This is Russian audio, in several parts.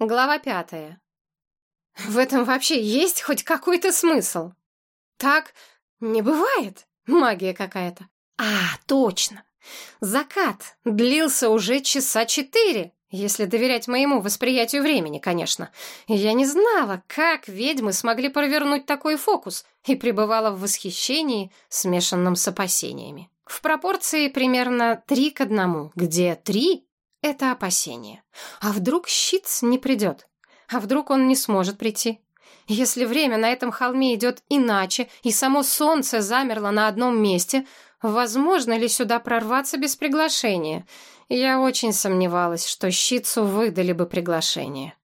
Глава пятая. В этом вообще есть хоть какой-то смысл? Так не бывает. Магия какая-то. А, точно. Закат длился уже часа четыре, если доверять моему восприятию времени, конечно. Я не знала, как ведьмы смогли провернуть такой фокус, и пребывала в восхищении, смешанном с опасениями. В пропорции примерно три к одному, где три это опасение. А вдруг щитс не придет? А вдруг он не сможет прийти? Если время на этом холме идет иначе, и само солнце замерло на одном месте, возможно ли сюда прорваться без приглашения? Я очень сомневалась, что щитцу выдали бы приглашение.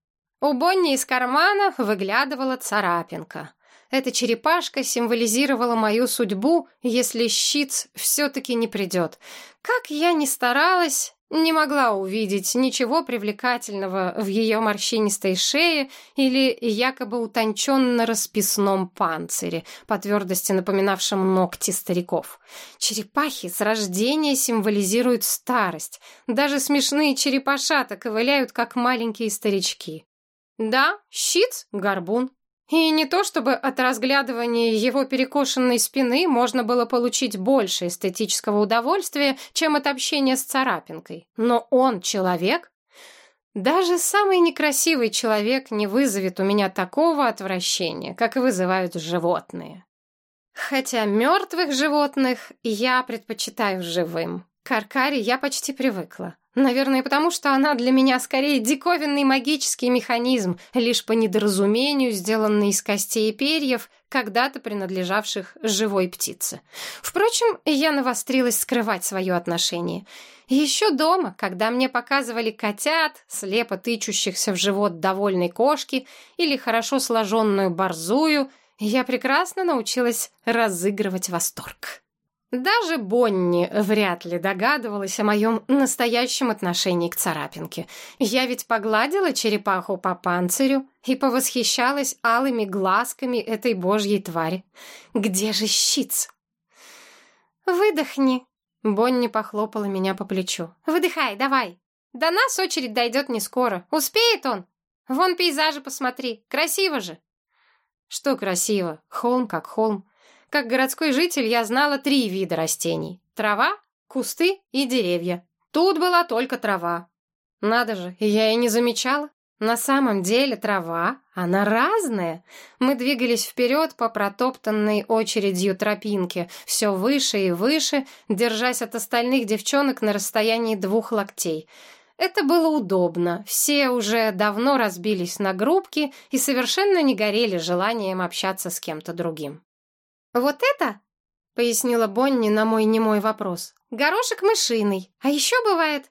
У Бонни из кармана выглядывала царапинка. Эта черепашка символизировала мою судьбу, если щиц все-таки не придет. Как я ни старалась, не могла увидеть ничего привлекательного в ее морщинистой шее или якобы утонченно-расписном панцире, по твердости напоминавшем ногти стариков. Черепахи с рождения символизируют старость. Даже смешные черепашата ковыляют, как маленькие старички. Да, щит — горбун. И не то чтобы от разглядывания его перекошенной спины можно было получить больше эстетического удовольствия, чем от общения с царапинкой. Но он человек. Даже самый некрасивый человек не вызовет у меня такого отвращения, как вызывают животные. Хотя мертвых животных я предпочитаю живым. К Аркаре я почти привыкла. Наверное, потому что она для меня скорее диковинный магический механизм, лишь по недоразумению сделанный из костей и перьев, когда-то принадлежавших живой птице. Впрочем, я навострилась скрывать свое отношение. Еще дома, когда мне показывали котят, слепо тычущихся в живот довольной кошки или хорошо сложенную борзую, я прекрасно научилась разыгрывать восторг. Даже Бонни вряд ли догадывалась о моем настоящем отношении к царапинке. Я ведь погладила черепаху по панцирю и повосхищалась алыми глазками этой божьей твари. Где же щиц? «Выдохни», — Бонни похлопала меня по плечу. «Выдыхай, давай. До нас очередь дойдет не скоро. Успеет он? Вон пейзажи посмотри. Красиво же». «Что красиво? Холм как холм. Как городской житель я знала три вида растений. Трава, кусты и деревья. Тут была только трава. Надо же, я и не замечала. На самом деле трава, она разная. Мы двигались вперед по протоптанной очередью тропинке, все выше и выше, держась от остальных девчонок на расстоянии двух локтей. Это было удобно. Все уже давно разбились на группки и совершенно не горели желанием общаться с кем-то другим. «Вот это?» — пояснила Бонни на мой немой вопрос. «Горошек мышиный. А еще бывает...»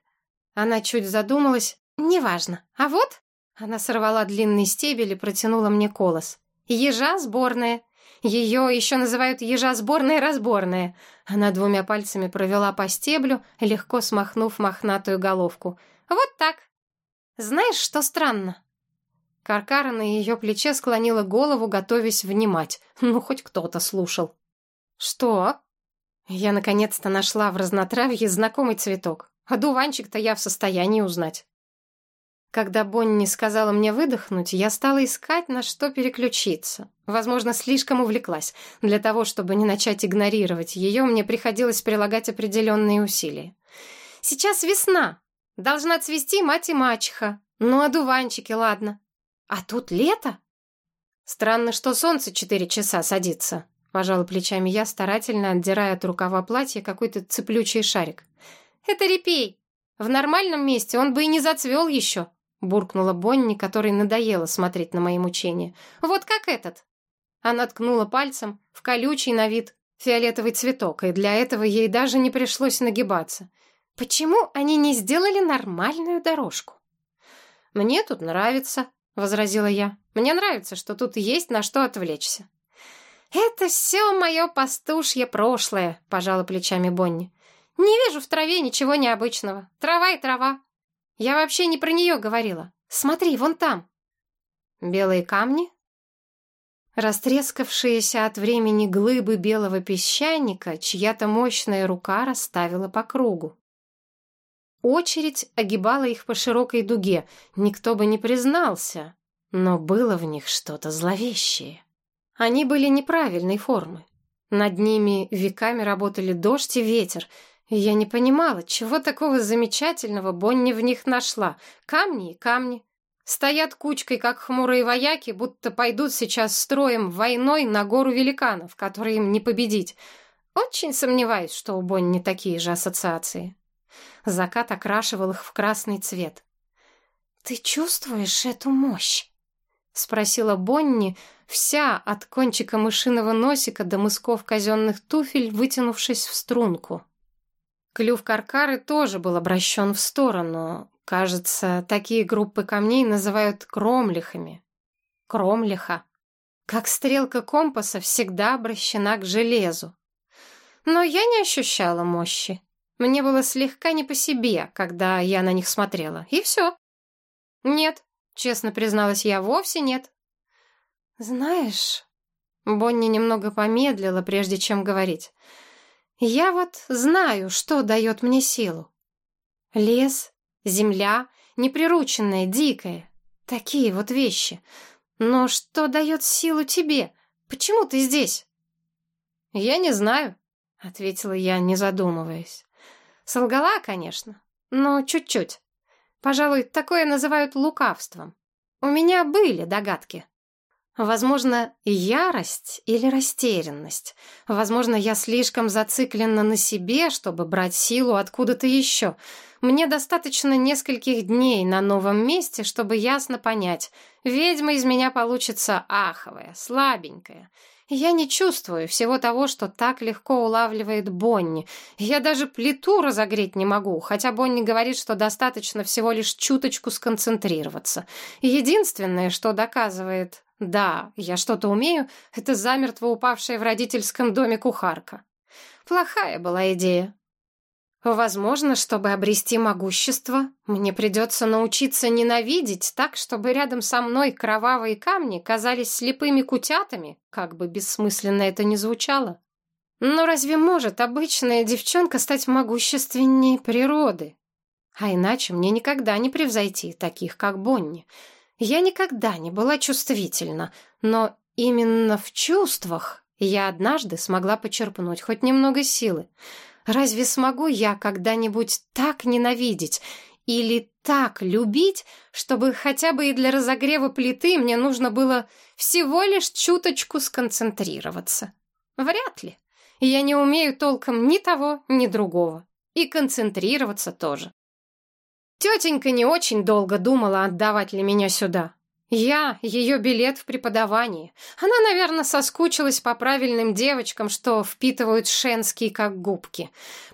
Она чуть задумалась. «Неважно. А вот...» Она сорвала длинный стебель и протянула мне колос. «Ежа сборная. Ее еще называют ежа сборная-разборная». Она двумя пальцами провела по стеблю, легко смахнув мохнатую головку. «Вот так. Знаешь, что странно?» Каркара на ее плече склонила голову, готовясь внимать. Ну, хоть кто-то слушал. «Что?» Я наконец-то нашла в разнотравье знакомый цветок. А дуванчик-то я в состоянии узнать. Когда Бонни сказала мне выдохнуть, я стала искать, на что переключиться. Возможно, слишком увлеклась. Для того, чтобы не начать игнорировать ее, мне приходилось прилагать определенные усилия. Сейчас весна. Должна цвести мать и мачеха. Ну, а дуванчики, ладно. А тут лето? Странно, что солнце четыре часа садится. Пожала плечами я, старательно отдирая от рукава платья какой-то цеплючий шарик. Это репей. В нормальном месте он бы и не зацвел еще. Буркнула Бонни, которой надоело смотреть на мои мучения. Вот как этот. Она ткнула пальцем в колючий на вид фиолетовый цветок, и для этого ей даже не пришлось нагибаться. Почему они не сделали нормальную дорожку? Мне тут нравится, — возразила я. «Мне нравится, что тут есть на что отвлечься». «Это все мое пастушье прошлое», — пожала плечами Бонни. «Не вижу в траве ничего необычного. Трава и трава. Я вообще не про нее говорила. Смотри, вон там». «Белые камни?» Растрескавшиеся от времени глыбы белого песчаника чья-то мощная рука расставила по кругу. Очередь огибала их по широкой дуге. Никто бы не признался, но было в них что-то зловещее. Они были неправильной формы. Над ними веками работали дождь и ветер, и я не понимала, чего такого замечательного Бонни в них нашла. Камни и камни. Стоят кучкой, как хмурые вояки, будто пойдут сейчас строем войной на гору великанов, которые им не победить. Очень сомневаюсь, что у Бонни такие же ассоциации. Закат окрашивал их в красный цвет. «Ты чувствуешь эту мощь?» — спросила Бонни, вся от кончика мышиного носика до мысков казенных туфель, вытянувшись в струнку. Клюв каркары тоже был обращен в сторону. Кажется, такие группы камней называют кромлихами. Кромлиха. Как стрелка компаса всегда обращена к железу. Но я не ощущала мощи. Мне было слегка не по себе, когда я на них смотрела. И все. Нет, честно призналась я, вовсе нет. Знаешь, Бонни немного помедлила, прежде чем говорить. Я вот знаю, что дает мне силу. Лес, земля, неприрученная, дикая. Такие вот вещи. Но что дает силу тебе? Почему ты здесь? Я не знаю, ответила я, не задумываясь. Солгала, конечно, но чуть-чуть. Пожалуй, такое называют лукавством. У меня были догадки. Возможно, ярость или растерянность. Возможно, я слишком зациклена на себе, чтобы брать силу откуда-то еще. Мне достаточно нескольких дней на новом месте, чтобы ясно понять. Ведьма из меня получится аховая, слабенькая. Я не чувствую всего того, что так легко улавливает Бонни. Я даже плиту разогреть не могу, хотя Бонни говорит, что достаточно всего лишь чуточку сконцентрироваться. Единственное, что доказывает да, я что-то умею, это замертво упавшая в родительском доме кухарка. Плохая была идея. Возможно, чтобы обрести могущество, мне придется научиться ненавидеть так, чтобы рядом со мной кровавые камни казались слепыми кутятами, как бы бессмысленно это ни звучало. Но разве может обычная девчонка стать могущественней природы? А иначе мне никогда не превзойти таких, как Бонни — я никогда не была чувствительна, но именно в чувствах я однажды смогла почерпнуть хоть немного силы. Разве смогу я когда-нибудь так ненавидеть или так любить, чтобы хотя бы и для разогрева плиты мне нужно было всего лишь чуточку сконцентрироваться? Вряд ли. Я не умею толком ни того, ни другого. И концентрироваться тоже. Тетенька не очень долго думала, отдавать ли меня сюда. Я — ее билет в преподавании. Она, наверное, соскучилась по правильным девочкам, что впитывают шенские как губки.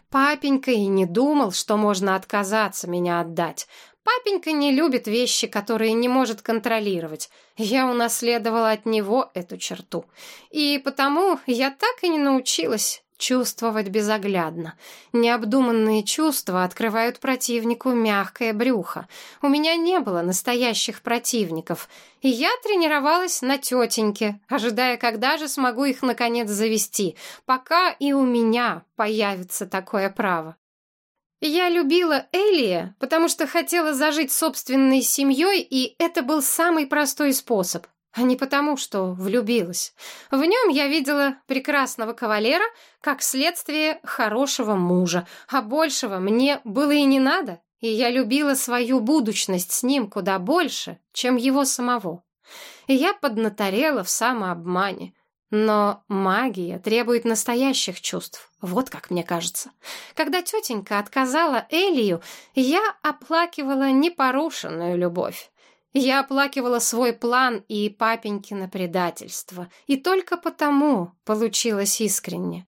Папенька и не думал, что можно отказаться меня отдать. Папенька не любит вещи, которые не может контролировать. Я унаследовала от него эту черту. И потому я так и не научилась чувствовать безоглядно. Необдуманные чувства открывают противнику мягкое брюхо. У меня не было настоящих противников, и я тренировалась на тетеньке, ожидая, когда же смогу их наконец завести, пока и у меня появится такое право. Я любила Элия, потому что хотела зажить собственной семьей, и это был самый простой способ а не потому, что влюбилась. В нем я видела прекрасного кавалера как следствие хорошего мужа, а большего мне было и не надо, и я любила свою будущность с ним куда больше, чем его самого. И я поднаторела в самообмане. Но магия требует настоящих чувств, вот как мне кажется. Когда тетенька отказала Элию, я оплакивала непорушенную любовь. Я оплакивала свой план и папенькино предательство, и только потому получилось искренне.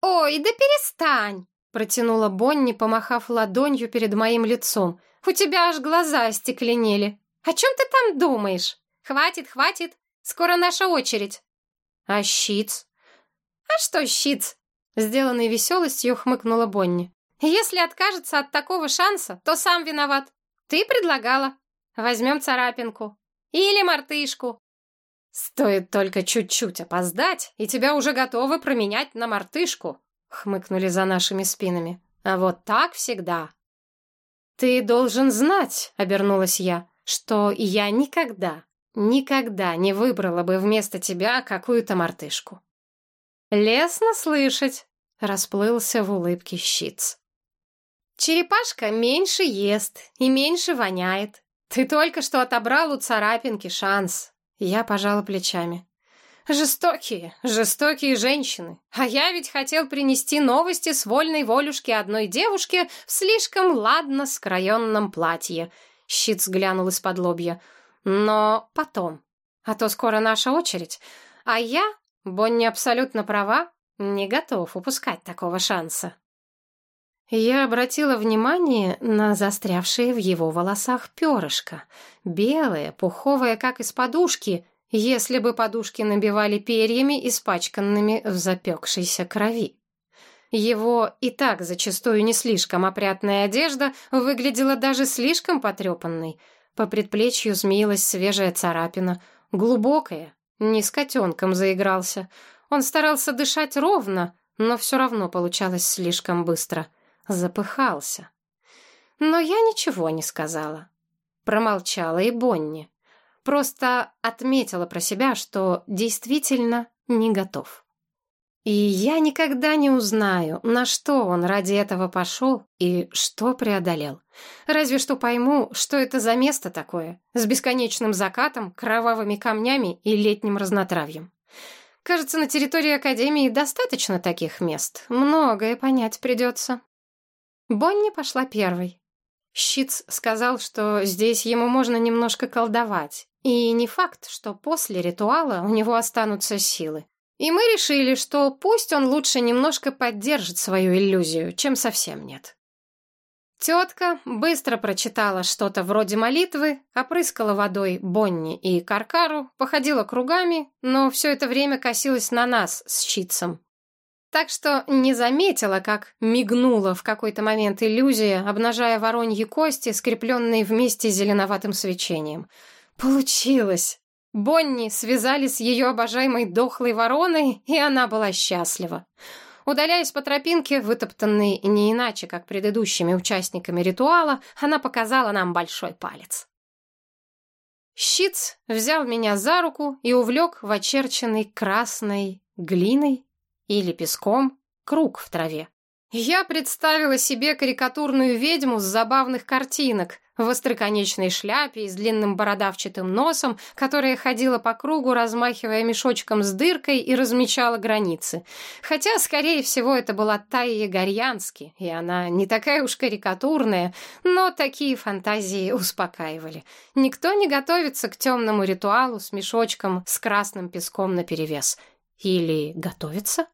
«Ой, да перестань!» — протянула Бонни, помахав ладонью перед моим лицом. «У тебя аж глаза остекленели. О чем ты там думаешь? Хватит, хватит, скоро наша очередь». «А щиц?» «А что щиц?» — сделанной веселостью хмыкнула Бонни. «Если откажется от такого шанса, то сам виноват. Ты предлагала». Возьмем царапинку. Или мартышку. Стоит только чуть-чуть опоздать, и тебя уже готовы променять на мартышку, хмыкнули за нашими спинами. А вот так всегда. «Ты должен знать», — обернулась я, — «что я никогда, никогда не выбрала бы вместо тебя какую-то мартышку». «Лестно слышать», — расплылся в улыбке щиц. «Черепашка меньше ест и меньше воняет. Ты только что отобрал у царапинки шанс». Я пожала плечами. Жестокие, жестокие женщины. А я ведь хотел принести новости с вольной волюшки одной девушки в слишком ладно скроенном платье. Щиц глянул из-под лобья. Но потом. А то скоро наша очередь. А я, Бонни абсолютно права, не готов упускать такого шанса. Я обратила внимание на застрявшие в его волосах перышко. Белое, пуховое, как из подушки — если бы подушки набивали перьями, испачканными в запекшейся крови. Его и так зачастую не слишком опрятная одежда выглядела даже слишком потрепанной. По предплечью змеилась свежая царапина, глубокая, не с котенком заигрался. Он старался дышать ровно, но все равно получалось слишком быстро. Запыхался. Но я ничего не сказала. Промолчала и Бонни. Просто отметила про себя, что действительно не готов. И я никогда не узнаю, на что он ради этого пошел и что преодолел. Разве что пойму, что это за место такое, с бесконечным закатом, кровавыми камнями и летним разнотравьем. Кажется, на территории Академии достаточно таких мест. Многое понять придется. Бонни пошла первой. Щиц сказал, что здесь ему можно немножко колдовать, и не факт, что после ритуала у него останутся силы. И мы решили, что пусть он лучше немножко поддержит свою иллюзию, чем совсем нет. Тетка быстро прочитала что-то вроде молитвы, опрыскала водой Бонни и Каркару, походила кругами, но все это время косилась на нас с щитцем, так что не заметила, как мигнула в какой-то момент иллюзия, обнажая вороньи кости, скрепленные вместе зеленоватым свечением. Получилось! Бонни связали с ее обожаемой дохлой вороной, и она была счастлива. Удаляясь по тропинке, вытоптанной не иначе, как предыдущими участниками ритуала, она показала нам большой палец. Щиц взял меня за руку и увлек в очерченный красной глиной или песком круг в траве. Я представила себе карикатурную ведьму с забавных картинок в остроконечной шляпе и с длинным бородавчатым носом, которая ходила по кругу, размахивая мешочком с дыркой и размечала границы. Хотя, скорее всего, это была Тайя Горьянски, и она не такая уж карикатурная, но такие фантазии успокаивали. Никто не готовится к темному ритуалу с мешочком с красным песком наперевес. Или готовится?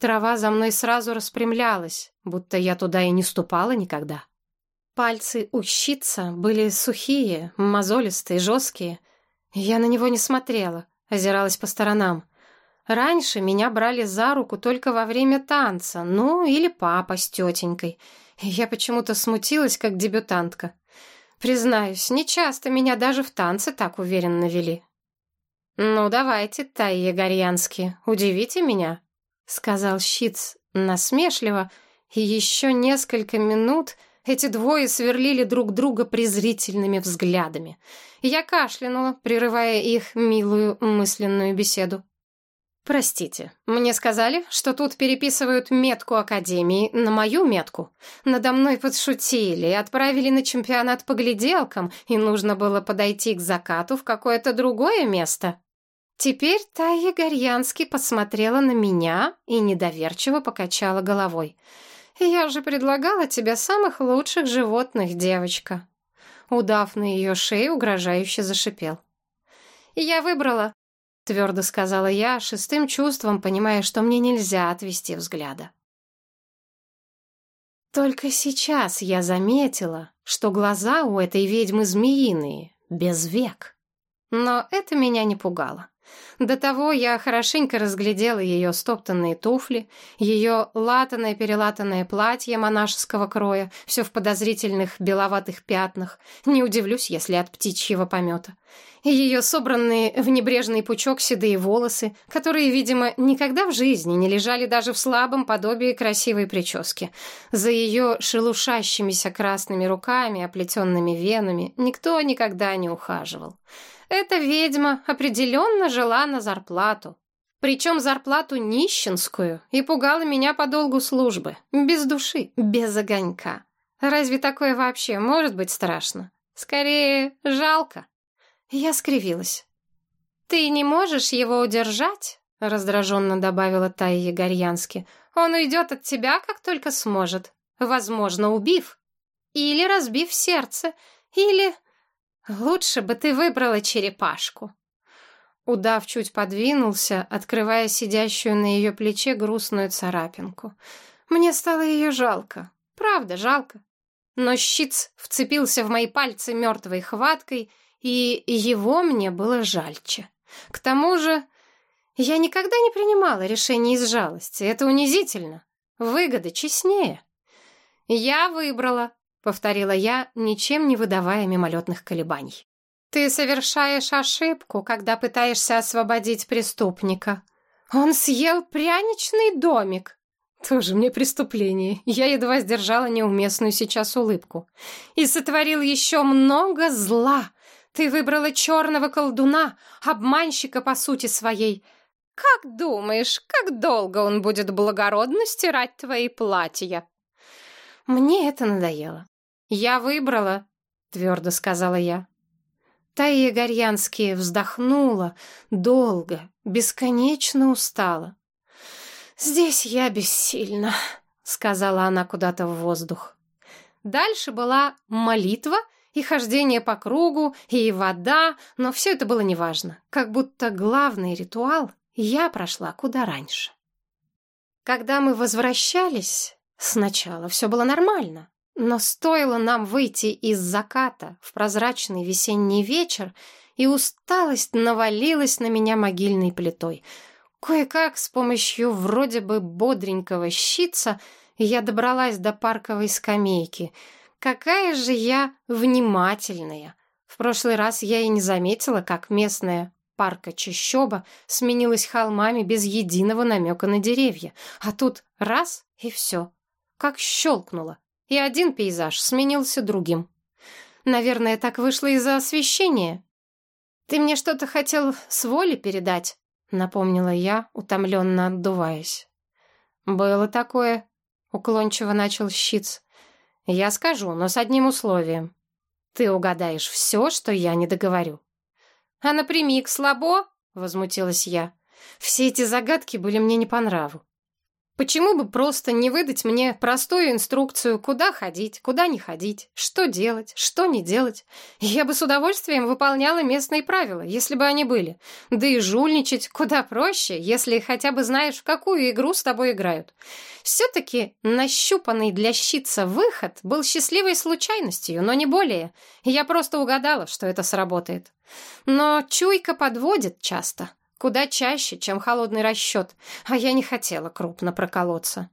Трава за мной сразу распрямлялась, будто я туда и не ступала никогда. Пальцы у щица были сухие, мозолистые, жесткие. Я на него не смотрела, озиралась по сторонам. Раньше меня брали за руку только во время танца, ну или папа с тетенькой. Я почему-то смутилась, как дебютантка. Признаюсь, нечасто меня даже в танце так уверенно вели. «Ну, давайте, Тайя Горьянски, удивите меня», сказал Щиц насмешливо, и еще несколько минут эти двое сверлили друг друга презрительными взглядами. Я кашлянула, прерывая их милую мысленную беседу. «Простите, мне сказали, что тут переписывают метку Академии на мою метку. Надо мной подшутили, отправили на чемпионат по гляделкам, и нужно было подойти к закату в какое-то другое место». Теперь Тайя Горьянски посмотрела на меня и недоверчиво покачала головой. «Я же предлагала тебе самых лучших животных, девочка». Удав на ее шее угрожающе зашипел. «Я выбрала», — твердо сказала я, шестым чувством понимая, что мне нельзя отвести взгляда. Только сейчас я заметила, что глаза у этой ведьмы змеиные, без век. Но это меня не пугало. До того я хорошенько разглядела ее стоптанные туфли, ее латаное-перелатанное платье монашеского кроя, все в подозрительных беловатых пятнах, не удивлюсь, если от птичьего помета, ее собранные в небрежный пучок седые волосы, которые, видимо, никогда в жизни не лежали даже в слабом подобии красивой прически. За ее шелушащимися красными руками, оплетенными венами, никто никогда не ухаживал. Эта ведьма определенно жила на зарплату. Причем зарплату нищенскую, и пугала меня по долгу службы. Без души, без огонька. Разве такое вообще может быть страшно? Скорее, жалко. Я скривилась. «Ты не можешь его удержать?» — раздраженно добавила Тая Егорьянски. «Он уйдет от тебя, как только сможет. Возможно, убив. Или разбив сердце. Или Лучше бы ты выбрала черепашку. Удав чуть подвинулся, открывая сидящую на ее плече грустную царапинку. Мне стало ее жалко. Правда, жалко. Но щиц вцепился в мои пальцы мертвой хваткой, и его мне было жальче. К тому же я никогда не принимала решений из жалости. Это унизительно. Выгода честнее. Я выбрала, — повторила я, ничем не выдавая мимолетных колебаний. «Ты совершаешь ошибку, когда пытаешься освободить преступника. Он съел пряничный домик». Тоже мне преступление. Я едва сдержала неуместную сейчас улыбку. «И сотворил еще много зла. Ты выбрала черного колдуна, обманщика по сути своей. Как думаешь, как долго он будет благородно стирать твои платья?» Мне это надоело. «Я выбрала», — твердо сказала я. Таия Горьянский вздохнула, долго, бесконечно устала. «Здесь я бессильна», — сказала она куда-то в воздух. Дальше была молитва и хождение по кругу, и вода, но все это было неважно. Как будто главный ритуал я прошла куда раньше. Когда мы возвращались, сначала все было нормально. Но стоило нам выйти из заката в прозрачный весенний вечер, и усталость навалилась на меня могильной плитой. Кое-как с помощью вроде бы бодренького щица я добралась до парковой скамейки. Какая же я внимательная! В прошлый раз я и не заметила, как местная парка чащоба сменилась холмами без единого намека на деревья. А тут раз — и все. Как щелкнуло и один пейзаж сменился другим. Наверное, так вышло из-за освещения. «Ты мне что-то хотел с воли передать?» — напомнила я, утомленно отдуваясь. «Было такое», — уклончиво начал щиц. «Я скажу, но с одним условием. Ты угадаешь все, что я не договорю». «А напрямик слабо?» — возмутилась я. Все эти загадки были мне не по нраву. Почему бы просто не выдать мне простую инструкцию, куда ходить, куда не ходить, что делать, что не делать? Я бы с удовольствием выполняла местные правила, если бы они были. Да и жульничать куда проще, если хотя бы знаешь, в какую игру с тобой играют. Все-таки нащупанный для щица выход был счастливой случайностью, но не более. Я просто угадала, что это сработает. Но чуйка подводит часто. Куда чаще, чем холодный расчет, а я не хотела крупно проколоться.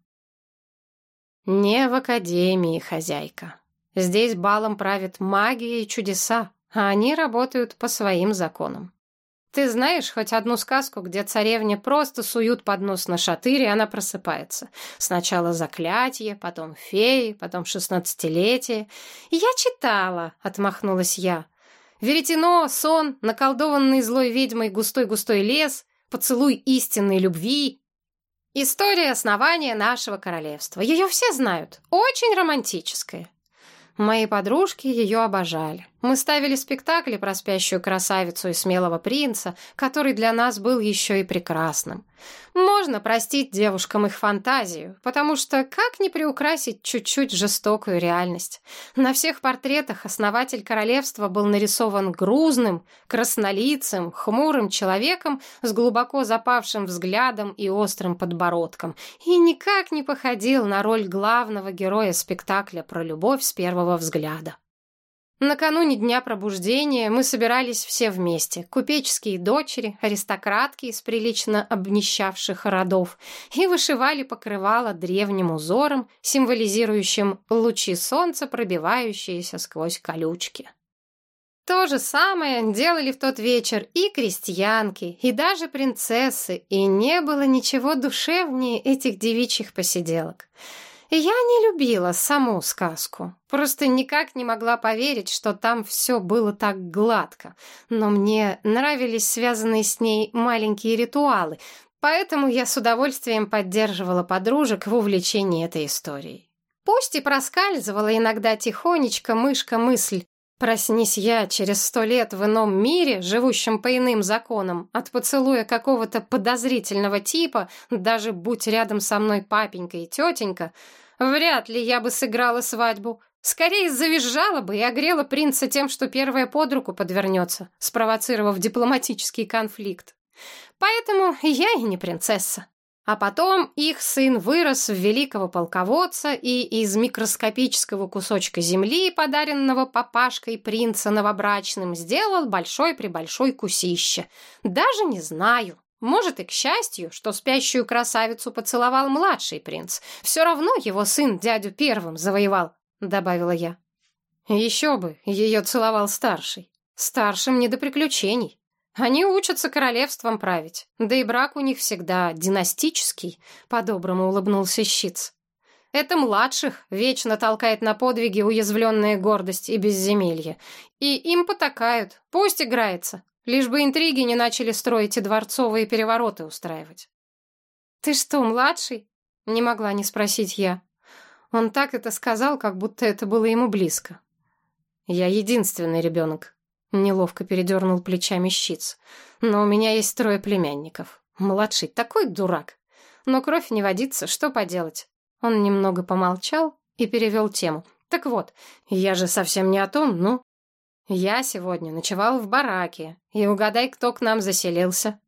Не в академии, хозяйка. Здесь балом правит магия и чудеса, а они работают по своим законам. Ты знаешь хоть одну сказку, где царевне просто суют под нос на шатырь, и она просыпается? Сначала заклятие, потом феи, потом шестнадцатилетие. Я читала, отмахнулась я. Веретено, сон, наколдованный злой ведьмой густой-густой лес, поцелуй истинной любви. История основания нашего королевства. Ее все знают. Очень романтическая. Мои подружки ее обожали. Мы ставили спектакли про спящую красавицу и смелого принца, который для нас был еще и прекрасным. Можно простить девушкам их фантазию, потому что как не приукрасить чуть-чуть жестокую реальность? На всех портретах основатель королевства был нарисован грузным, краснолицым, хмурым человеком с глубоко запавшим взглядом и острым подбородком, и никак не походил на роль главного героя спектакля про любовь с первого взгляда. Накануне дня пробуждения мы собирались все вместе. Купеческие дочери, аристократки из прилично обнищавших родов, и вышивали покрывало древним узором, символизирующим лучи солнца, пробивающиеся сквозь колючки. То же самое делали в тот вечер и крестьянки, и даже принцессы, и не было ничего душевнее этих девичьих посиделок. Я не любила саму сказку, просто никак не могла поверить, что там все было так гладко, но мне нравились связанные с ней маленькие ритуалы, поэтому я с удовольствием поддерживала подружек в увлечении этой историей. Пусть и проскальзывала иногда тихонечко мышка мысль, Проснись я через сто лет в ином мире, живущем по иным законам, от поцелуя какого-то подозрительного типа, даже будь рядом со мной папенька и тетенька, вряд ли я бы сыграла свадьбу. Скорее завизжала бы и огрела принца тем, что первая под руку подвернется, спровоцировав дипломатический конфликт. Поэтому я и не принцесса. А потом их сын вырос в великого полководца и из микроскопического кусочка земли, подаренного папашкой принца новобрачным, сделал большой-пребольшой кусище. Даже не знаю. Может, и к счастью, что спящую красавицу поцеловал младший принц. Все равно его сын дядю первым завоевал, добавила я. Еще бы, ее целовал старший. Старшим не до приключений. Они учатся королевством править, да и брак у них всегда династический, по-доброму улыбнулся Щиц. Это младших вечно толкает на подвиги уязвленная гордость и безземелье. И им потакают, пусть играется, лишь бы интриги не начали строить и дворцовые перевороты устраивать. «Ты что, младший?» — не могла не спросить я. Он так это сказал, как будто это было ему близко. «Я единственный ребенок», Неловко передернул плечами щиц. Но у меня есть трое племянников. Младший такой дурак. Но кровь не водится, что поделать? Он немного помолчал и перевел тему. Так вот, я же совсем не о том, ну. Я сегодня ночевал в бараке, и угадай, кто к нам заселился.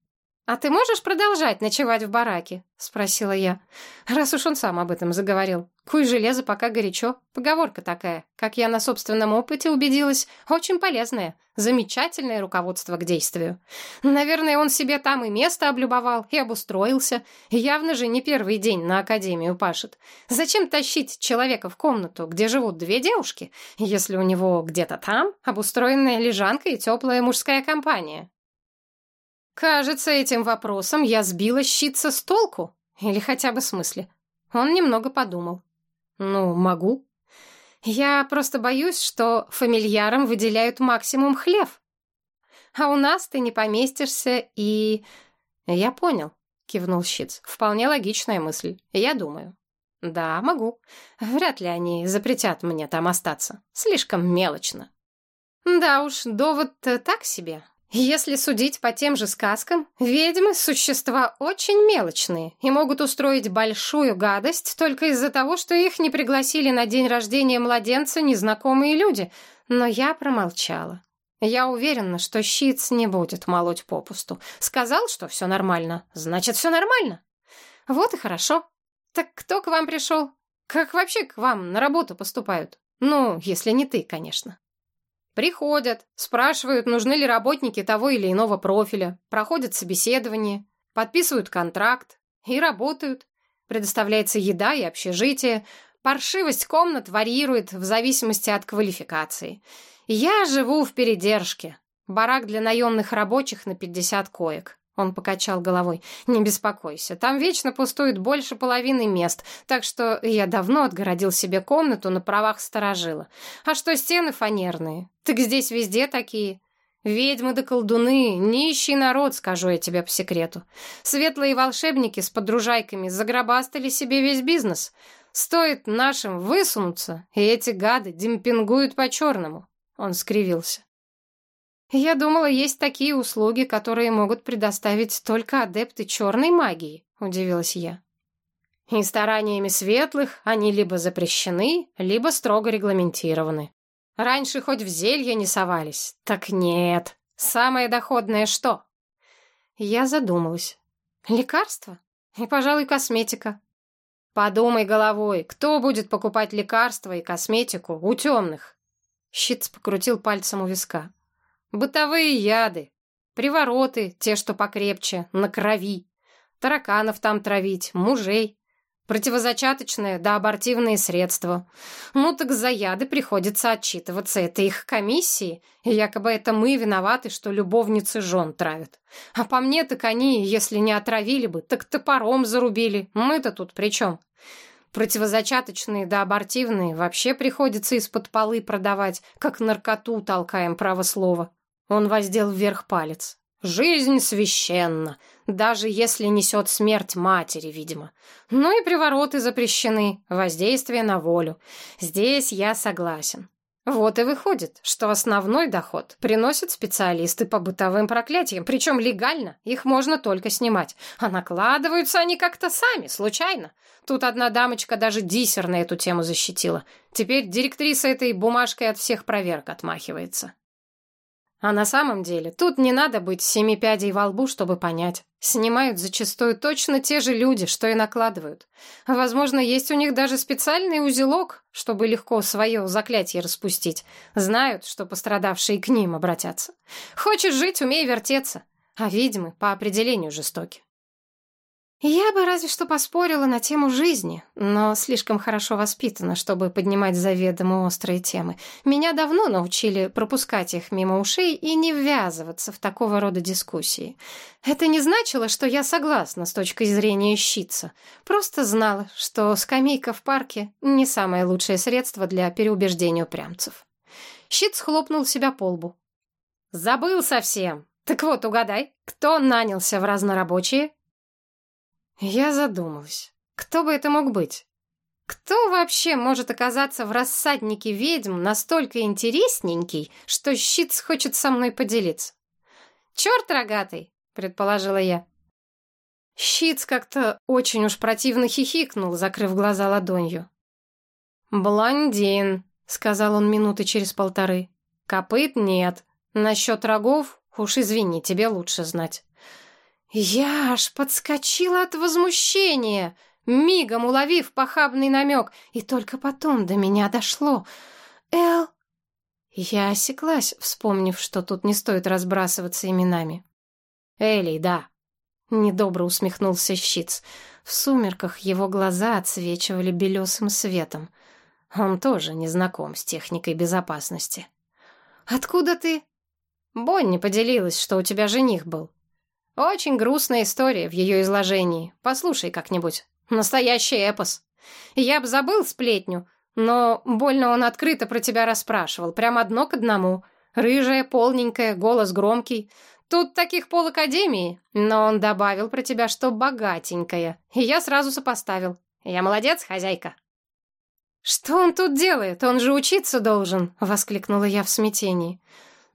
«А ты можешь продолжать ночевать в бараке?» — спросила я. Раз уж он сам об этом заговорил. Куй железо, пока горячо. Поговорка такая, как я на собственном опыте убедилась, очень полезная. Замечательное руководство к действию. Наверное, он себе там и место облюбовал, и обустроился. Явно же не первый день на академию пашет. Зачем тащить человека в комнату, где живут две девушки, если у него где-то там обустроенная лежанка и теплая мужская компания? Кажется, этим вопросом я сбила щитца с толку. Или хотя бы смысле. Он немного подумал. Ну, могу. Я просто боюсь, что фамильярам выделяют максимум хлев. А у нас ты не поместишься и... Я понял, кивнул Щиц. Вполне логичная мысль, я думаю. Да, могу. Вряд ли они запретят мне там остаться. Слишком мелочно. Да уж, довод так себе. Если судить по тем же сказкам, ведьмы — существа очень мелочные и могут устроить большую гадость только из-за того, что их не пригласили на день рождения младенца незнакомые люди. Но я промолчала. Я уверена, что Щиц не будет молоть попусту. Сказал, что все нормально, значит, все нормально. Вот и хорошо. Так кто к вам пришел? Как вообще к вам на работу поступают? Ну, если не ты, конечно. Приходят, спрашивают, нужны ли работники того или иного профиля, проходят собеседование, подписывают контракт и работают. Предоставляется еда и общежитие. Паршивость комнат варьирует в зависимости от квалификации. Я живу в передержке. Барак для наемных рабочих на 50 коек. Он покачал головой. «Не беспокойся, там вечно пустует больше половины мест, так что я давно отгородил себе комнату на правах сторожила. А что стены фанерные? Так здесь везде такие. Ведьмы да колдуны, нищий народ, скажу я тебе по секрету. Светлые волшебники с подружайками загробастали себе весь бизнес. Стоит нашим высунуться, и эти гады демпингуют по-черному». Он скривился. Я думала, есть такие услуги, которые могут предоставить только адепты черной магии, удивилась я. И стараниями светлых они либо запрещены, либо строго регламентированы. Раньше хоть в зелье не совались. Так нет. Самое доходное что? Я задумалась. Лекарства? И, пожалуй, косметика. Подумай головой, кто будет покупать лекарства и косметику у темных? Щиц покрутил пальцем у виска. Бытовые яды. Привороты, те, что покрепче, на крови. Тараканов там травить, мужей. Противозачаточные да абортивные средства. Ну так за яды приходится отчитываться. Это их комиссии. И якобы это мы виноваты, что любовницы жен травят. А по мне так они, если не отравили бы, так топором зарубили. Мы-то тут при чем? Противозачаточные да абортивные вообще приходится из-под полы продавать, как наркоту толкаем право слова. Он воздел вверх палец. Жизнь священна, даже если несет смерть матери, видимо. Ну и привороты запрещены, воздействие на волю. Здесь я согласен. Вот и выходит, что основной доход приносят специалисты по бытовым проклятиям, причем легально, их можно только снимать. А накладываются они как-то сами, случайно. Тут одна дамочка даже диссер на эту тему защитила. Теперь директриса этой бумажкой от всех проверок отмахивается. А на самом деле тут не надо быть семи пядей во лбу, чтобы понять. Снимают зачастую точно те же люди, что и накладывают. Возможно, есть у них даже специальный узелок, чтобы легко свое заклятие распустить. Знают, что пострадавшие к ним обратятся. Хочешь жить, умей вертеться. А ведьмы по определению жестоки. Я бы разве что поспорила на тему жизни, но слишком хорошо воспитана, чтобы поднимать заведомо острые темы. Меня давно научили пропускать их мимо ушей и не ввязываться в такого рода дискуссии. Это не значило, что я согласна с точки зрения щица. Просто знала, что скамейка в парке — не самое лучшее средство для переубеждения упрямцев. Щит хлопнул себя по лбу. «Забыл совсем. Так вот, угадай, кто нанялся в разнорабочие?» Я задумалась. Кто бы это мог быть? Кто вообще может оказаться в рассаднике ведьм настолько интересненький, что щит хочет со мной поделиться? «Черт рогатый!» — предположила я. Щиц как-то очень уж противно хихикнул, закрыв глаза ладонью. «Блондин», — сказал он минуты через полторы. «Копыт нет. Насчет рогов, уж извини, тебе лучше знать». Я аж подскочила от возмущения, мигом уловив похабный намек, и только потом до меня дошло. «Эл...» Я осеклась, вспомнив, что тут не стоит разбрасываться именами. «Элли, да», — недобро усмехнулся Щиц. В сумерках его глаза отсвечивали белесым светом. Он тоже не знаком с техникой безопасности. «Откуда ты?» «Бонни поделилась, что у тебя жених был». Очень грустная история в ее изложении. Послушай как-нибудь. Настоящий эпос. Я бы забыл сплетню, но больно он открыто про тебя расспрашивал. Прям одно к одному. Рыжая, полненькая, голос громкий. Тут таких пол академии, но он добавил про тебя, что богатенькая. И я сразу сопоставил. Я молодец, хозяйка. «Что он тут делает? Он же учиться должен!» — воскликнула я в смятении.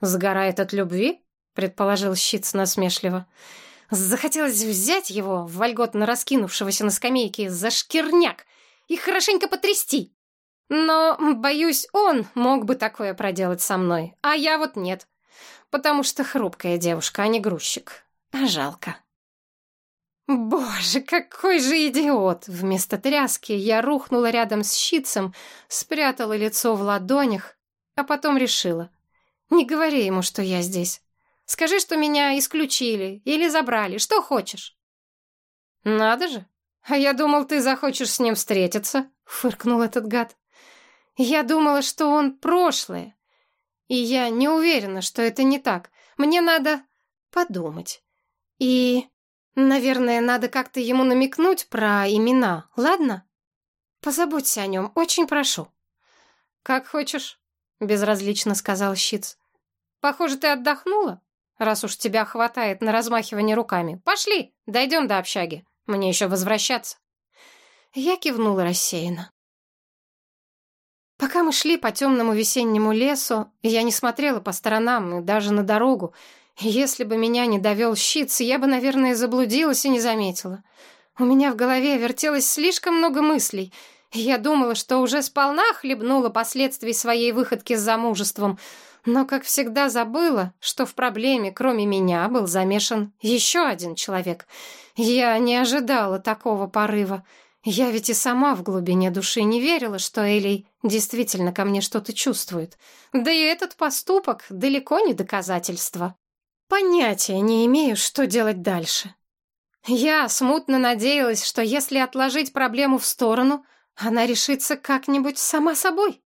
«Сгорает от любви?» Предположил Щиц насмешливо. Захотелось взять его, вольготно раскинувшегося на скамейке, за шкирняк и хорошенько потрясти. Но, боюсь, он мог бы такое проделать со мной, а я вот нет. Потому что хрупкая девушка, а не грузчик. А жалко. Боже, какой же идиот! Вместо тряски я рухнула рядом с щитцем, спрятала лицо в ладонях, а потом решила. Не говори ему, что я здесь. Скажи, что меня исключили или забрали, что хочешь». «Надо же! А я думал, ты захочешь с ним встретиться», — фыркнул этот гад. «Я думала, что он прошлое. И я не уверена, что это не так. Мне надо подумать. И, наверное, надо как-то ему намекнуть про имена, ладно? Позаботься о нем, очень прошу». «Как хочешь», — безразлично сказал Щиц. «Похоже, ты отдохнула?» Раз уж тебя хватает на размахивание руками. Пошли, дойдем до общаги. Мне еще возвращаться. Я кивнула рассеянно. Пока мы шли по темному весеннему лесу, я не смотрела по сторонам и даже на дорогу. Если бы меня не довел щит, я бы, наверное, заблудилась и не заметила. У меня в голове вертелось слишком много мыслей. Я думала, что уже сполна хлебнула последствий своей выходки с замужеством — но, как всегда, забыла, что в проблеме, кроме меня, был замешан еще один человек. Я не ожидала такого порыва. Я ведь и сама в глубине души не верила, что Элей действительно ко мне что-то чувствует. Да и этот поступок далеко не доказательство. Понятия не имею, что делать дальше. Я смутно надеялась, что если отложить проблему в сторону, она решится как-нибудь сама собой.